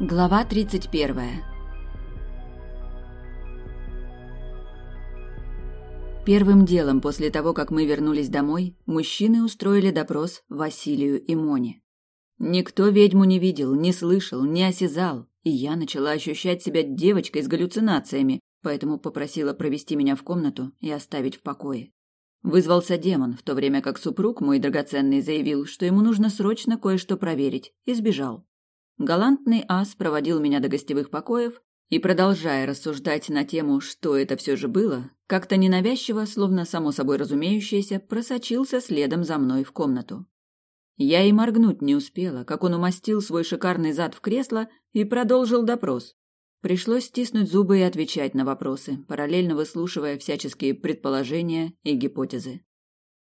Глава 31. Первым делом после того, как мы вернулись домой, мужчины устроили допрос Василию и Моне. Никто ведьму не видел, не слышал, не осязал, и я начала ощущать себя девочкой с галлюцинациями, поэтому попросила провести меня в комнату и оставить в покое. Вызвался демон, в то время как супруг мой драгоценный заявил, что ему нужно срочно кое-что проверить, и сбежал. Галантный ас проводил меня до гостевых покоев и, продолжая рассуждать на тему, что это все же было, как-то ненавязчиво, словно само собой разумеющееся, просочился следом за мной в комнату. Я и моргнуть не успела, как он умастил свой шикарный зад в кресло и продолжил допрос. Пришлось стиснуть зубы и отвечать на вопросы, параллельно выслушивая всяческие предположения и гипотезы.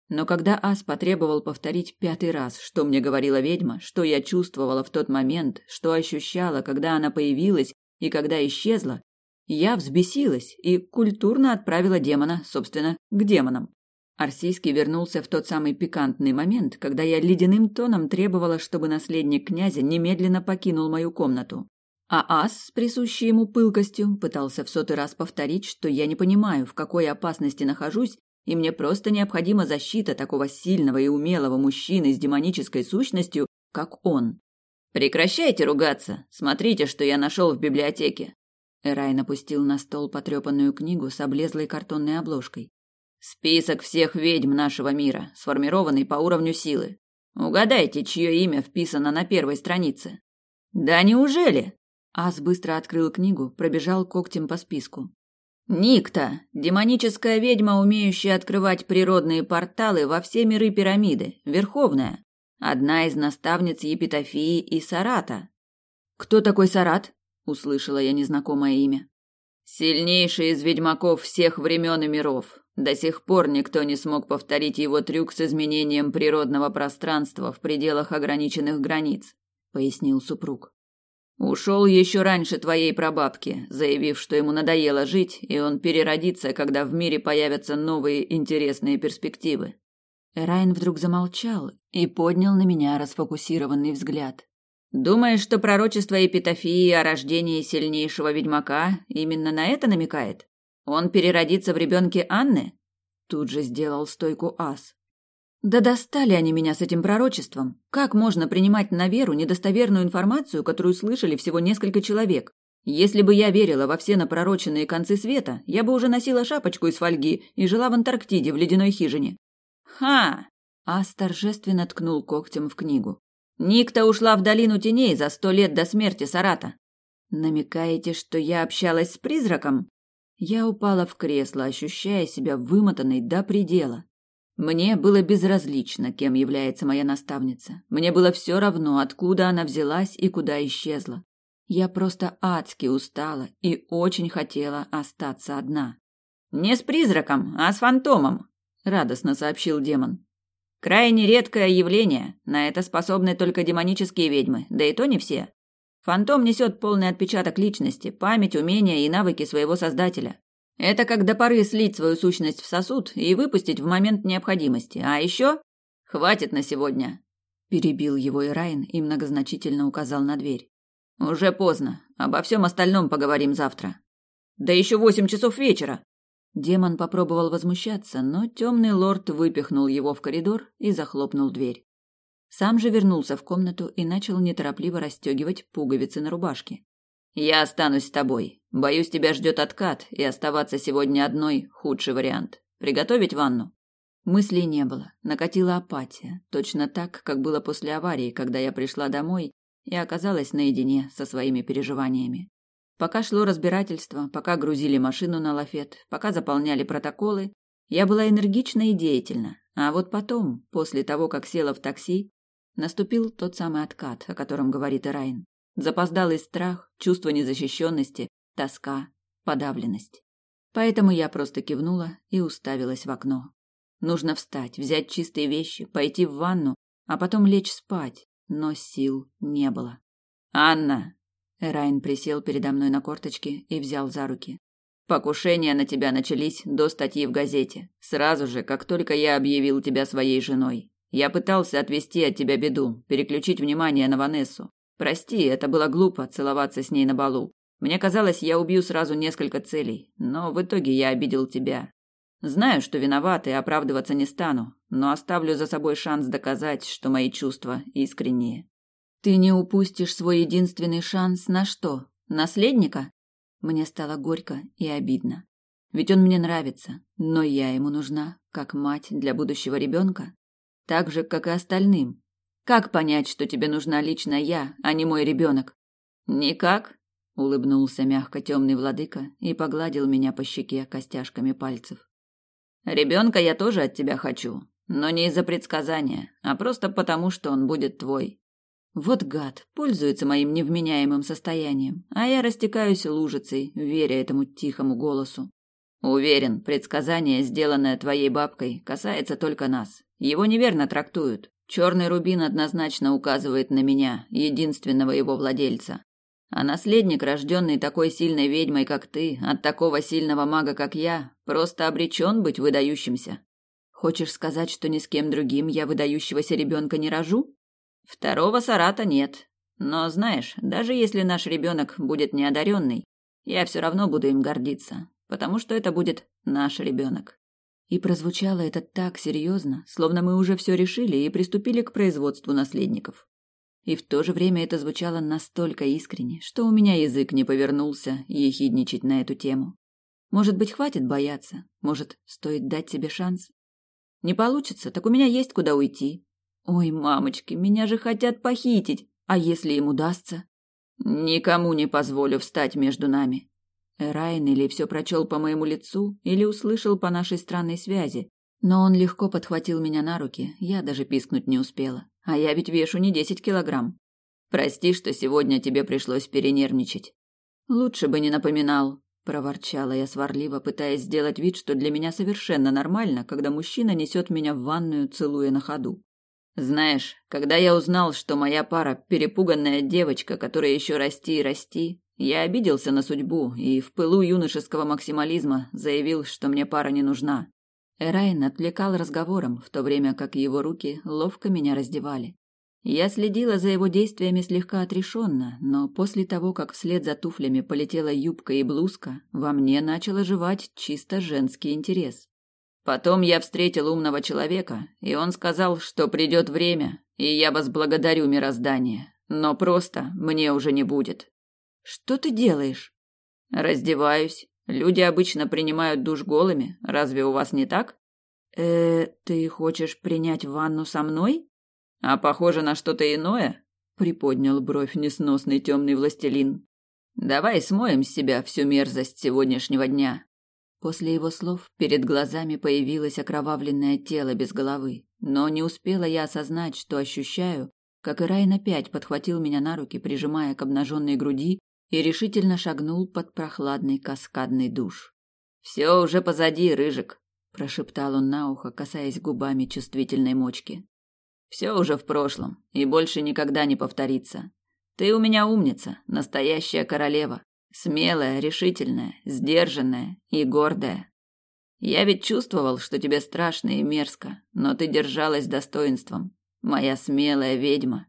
Но когда Ас потребовал повторить пятый раз, что мне говорила ведьма, что я чувствовала в тот момент, что ощущала, когда она появилась и когда исчезла, я взбесилась и культурно отправила демона, собственно, к демонам. Арсийский вернулся в тот самый пикантный момент, когда я ледяным тоном требовала, чтобы наследник князя немедленно покинул мою комнату. А ас с присущей ему пылкостью пытался в сотый раз повторить, что я не понимаю, в какой опасности нахожусь и мне просто необходима защита такого сильного и умелого мужчины с демонической сущностью, как он. Прекращайте ругаться. Смотрите, что я нашел в библиотеке. Эрай опустил на стол потрепанную книгу с облезлой картонной обложкой. Список всех ведьм нашего мира, сформированный по уровню силы. Угадайте, чье имя вписано на первой странице. Да неужели? Ас быстро открыл книгу, пробежал когтем по списку. Никта – демоническая ведьма, умеющая открывать природные порталы во все миры пирамиды, Верховная. Одна из наставниц Епитофии и Сарата. «Кто такой Сарат?» – услышала я незнакомое имя. «Сильнейший из ведьмаков всех времен и миров. До сих пор никто не смог повторить его трюк с изменением природного пространства в пределах ограниченных границ», – пояснил супруг. Ушел еще раньше твоей прабабки, заявив, что ему надоело жить, и он переродится, когда в мире появятся новые интересные перспективы. Райн вдруг замолчал и поднял на меня расфокусированный взгляд. Думаешь, что пророчество Эпитофии о рождении сильнейшего ведьмака именно на это намекает? Он переродится в ребенке Анны? Тут же сделал стойку ас. Да достали они меня с этим пророчеством. Как можно принимать на веру недостоверную информацию, которую слышали всего несколько человек? Если бы я верила во все напророченные концы света, я бы уже носила шапочку из фольги и жила в Антарктиде в ледяной хижине. Ха! Ас торжественно ткнул когтем в книгу. Никта ушла в долину теней за сто лет до смерти Сарата. Намекаете, что я общалась с призраком? Я упала в кресло, ощущая себя вымотанной до предела. Мне было безразлично, кем является моя наставница. Мне было все равно, откуда она взялась и куда исчезла. Я просто адски устала и очень хотела остаться одна. «Не с призраком, а с фантомом», — радостно сообщил демон. «Крайне редкое явление. На это способны только демонические ведьмы, да и то не все. Фантом несет полный отпечаток личности, память, умения и навыки своего создателя. Это как до поры слить свою сущность в сосуд и выпустить в момент необходимости. А еще хватит на сегодня. Перебил его Ирайн и многозначительно указал на дверь. Уже поздно. Обо всем остальном поговорим завтра. Да еще восемь часов вечера. Демон попробовал возмущаться, но темный лорд выпихнул его в коридор и захлопнул дверь. Сам же вернулся в комнату и начал неторопливо расстегивать пуговицы на рубашке. Я останусь с тобой. Боюсь, тебя ждет откат, и оставаться сегодня одной – худший вариант. Приготовить ванну?» Мыслей не было. Накатила апатия. Точно так, как было после аварии, когда я пришла домой и оказалась наедине со своими переживаниями. Пока шло разбирательство, пока грузили машину на лафет, пока заполняли протоколы, я была энергична и деятельна. А вот потом, после того, как села в такси, наступил тот самый откат, о котором говорит Ирайн. Запоздалый страх, чувство незащищенности, тоска, подавленность. Поэтому я просто кивнула и уставилась в окно. Нужно встать, взять чистые вещи, пойти в ванну, а потом лечь спать, но сил не было. «Анна!» Эрайн присел передо мной на корточки и взял за руки. «Покушения на тебя начались до статьи в газете, сразу же, как только я объявил тебя своей женой. Я пытался отвести от тебя беду, переключить внимание на Ванессу. Прости, это было глупо целоваться с ней на балу. Мне казалось, я убью сразу несколько целей, но в итоге я обидел тебя. Знаю, что виноват и оправдываться не стану, но оставлю за собой шанс доказать, что мои чувства искренние. Ты не упустишь свой единственный шанс на что? Наследника? Мне стало горько и обидно. Ведь он мне нравится, но я ему нужна как мать для будущего ребенка, так же, как и остальным. Как понять, что тебе нужна лично я, а не мой ребенок? Никак, улыбнулся мягко темный владыка и погладил меня по щеке костяшками пальцев. Ребенка я тоже от тебя хочу, но не из-за предсказания, а просто потому, что он будет твой. Вот гад, пользуется моим невменяемым состоянием, а я растекаюсь лужицей, веря этому тихому голосу. Уверен, предсказание, сделанное твоей бабкой, касается только нас. Его неверно трактуют. Черный рубин однозначно указывает на меня, единственного его владельца. А наследник, рожденный такой сильной ведьмой, как ты, от такого сильного мага, как я, просто обречен быть выдающимся. Хочешь сказать, что ни с кем другим я выдающегося ребенка не рожу? Второго сарата нет. Но знаешь, даже если наш ребенок будет неодаренный, я все равно буду им гордиться, потому что это будет наш ребенок. И прозвучало это так серьезно, словно мы уже все решили и приступили к производству наследников. И в то же время это звучало настолько искренне, что у меня язык не повернулся ехидничать на эту тему. Может быть, хватит бояться? Может, стоит дать себе шанс? Не получится, так у меня есть куда уйти. Ой, мамочки, меня же хотят похитить. А если им удастся? Никому не позволю встать между нами. Райан или все прочел по моему лицу, или услышал по нашей странной связи, но он легко подхватил меня на руки, я даже пискнуть не успела. А я ведь вешу не десять килограмм. Прости, что сегодня тебе пришлось перенервничать. Лучше бы не напоминал, проворчала я сварливо, пытаясь сделать вид, что для меня совершенно нормально, когда мужчина несет меня в ванную, целуя на ходу. Знаешь, когда я узнал, что моя пара перепуганная девочка, которая еще расти и расти, я обиделся на судьбу и в пылу юношеского максимализма заявил, что мне пара не нужна. Эрайн отвлекал разговором, в то время как его руки ловко меня раздевали. Я следила за его действиями слегка отрешенно, но после того, как вслед за туфлями полетела юбка и блузка, во мне начал оживать чисто женский интерес. Потом я встретил умного человека, и он сказал, что придет время, и я вас благодарю, мироздание, но просто мне уже не будет. Что ты делаешь? Раздеваюсь. Люди обычно принимают душ голыми. Разве у вас не так? Э, ты хочешь принять ванну со мной? А похоже на что-то иное? Приподнял бровь несносный темный властелин. Давай смоем с себя всю мерзость сегодняшнего дня. После его слов перед глазами появилось окровавленное тело без головы, но не успела я осознать, что ощущаю, как Ирайн опять подхватил меня на руки, прижимая к обнаженной груди и решительно шагнул под прохладный каскадный душ. «Все уже позади, Рыжик», – прошептал он на ухо, касаясь губами чувствительной мочки. «Все уже в прошлом и больше никогда не повторится. Ты у меня умница, настоящая королева, смелая, решительная, сдержанная и гордая. Я ведь чувствовал, что тебе страшно и мерзко, но ты держалась достоинством, моя смелая ведьма».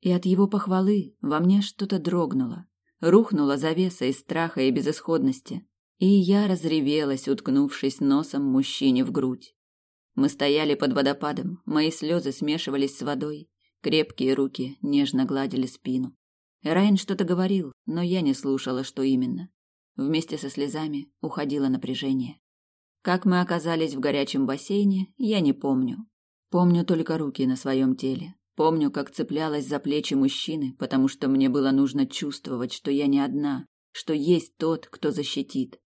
И от его похвалы во мне что-то дрогнуло, Рухнула завеса из страха и безысходности, и я разревелась, уткнувшись носом мужчине в грудь. Мы стояли под водопадом, мои слезы смешивались с водой, крепкие руки нежно гладили спину. Райан что-то говорил, но я не слушала, что именно. Вместе со слезами уходило напряжение. Как мы оказались в горячем бассейне, я не помню. Помню только руки на своем теле, Помню, как цеплялась за плечи мужчины, потому что мне было нужно чувствовать, что я не одна, что есть тот, кто защитит.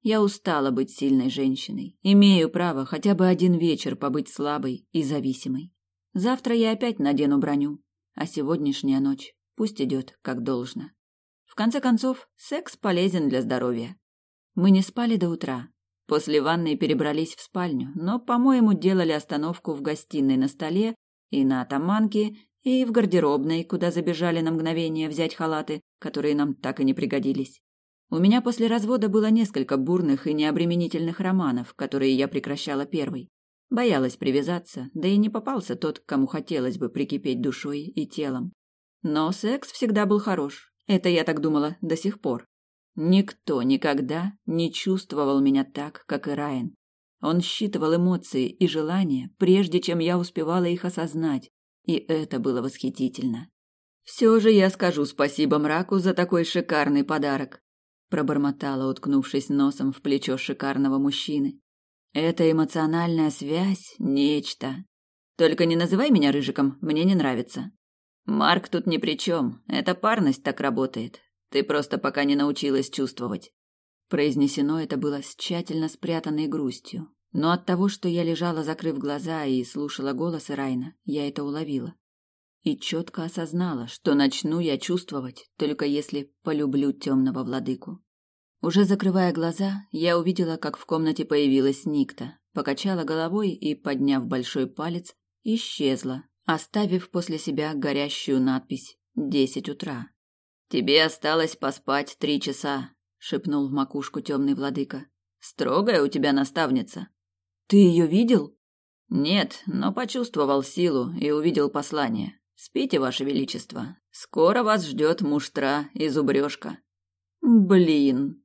Я устала быть сильной женщиной. Имею право хотя бы один вечер побыть слабой и зависимой. Завтра я опять надену броню, а сегодняшняя ночь пусть идет как должно. В конце концов, секс полезен для здоровья. Мы не спали до утра. После ванной перебрались в спальню, но, по-моему, делали остановку в гостиной на столе и на атаманке, и в гардеробной, куда забежали на мгновение взять халаты, которые нам так и не пригодились. У меня после развода было несколько бурных и необременительных романов, которые я прекращала первой. Боялась привязаться, да и не попался тот, кому хотелось бы прикипеть душой и телом. Но секс всегда был хорош. Это я так думала до сих пор. Никто никогда не чувствовал меня так, как и Райан. Он считывал эмоции и желания, прежде чем я успевала их осознать, и это было восхитительно. Все же я скажу спасибо мраку за такой шикарный подарок, пробормотала, уткнувшись носом в плечо шикарного мужчины. Эта эмоциональная связь нечто. Только не называй меня рыжиком, мне не нравится. Марк тут ни при чем. Эта парность так работает. Ты просто пока не научилась чувствовать. Произнесено это было с тщательно спрятанной грустью, но от того, что я лежала, закрыв глаза и слушала голос Райна, я это уловила. И четко осознала, что начну я чувствовать, только если полюблю темного владыку. Уже закрывая глаза, я увидела, как в комнате появилась Никта, покачала головой и, подняв большой палец, исчезла, оставив после себя горящую надпись «Десять утра». «Тебе осталось поспать три часа», — шепнул в макушку темный владыка. «Строгая у тебя наставница». Ты ее видел? Нет, но почувствовал силу и увидел послание. Спите, ваше величество. Скоро вас ждет муштра и зубрежка. Блин,